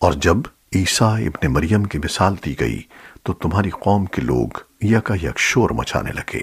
اور جب عیسیٰ ابن مریم کی مثال دی گئی تو تمہاری قوم کے لوگ یکا یک شور مچانے لگے۔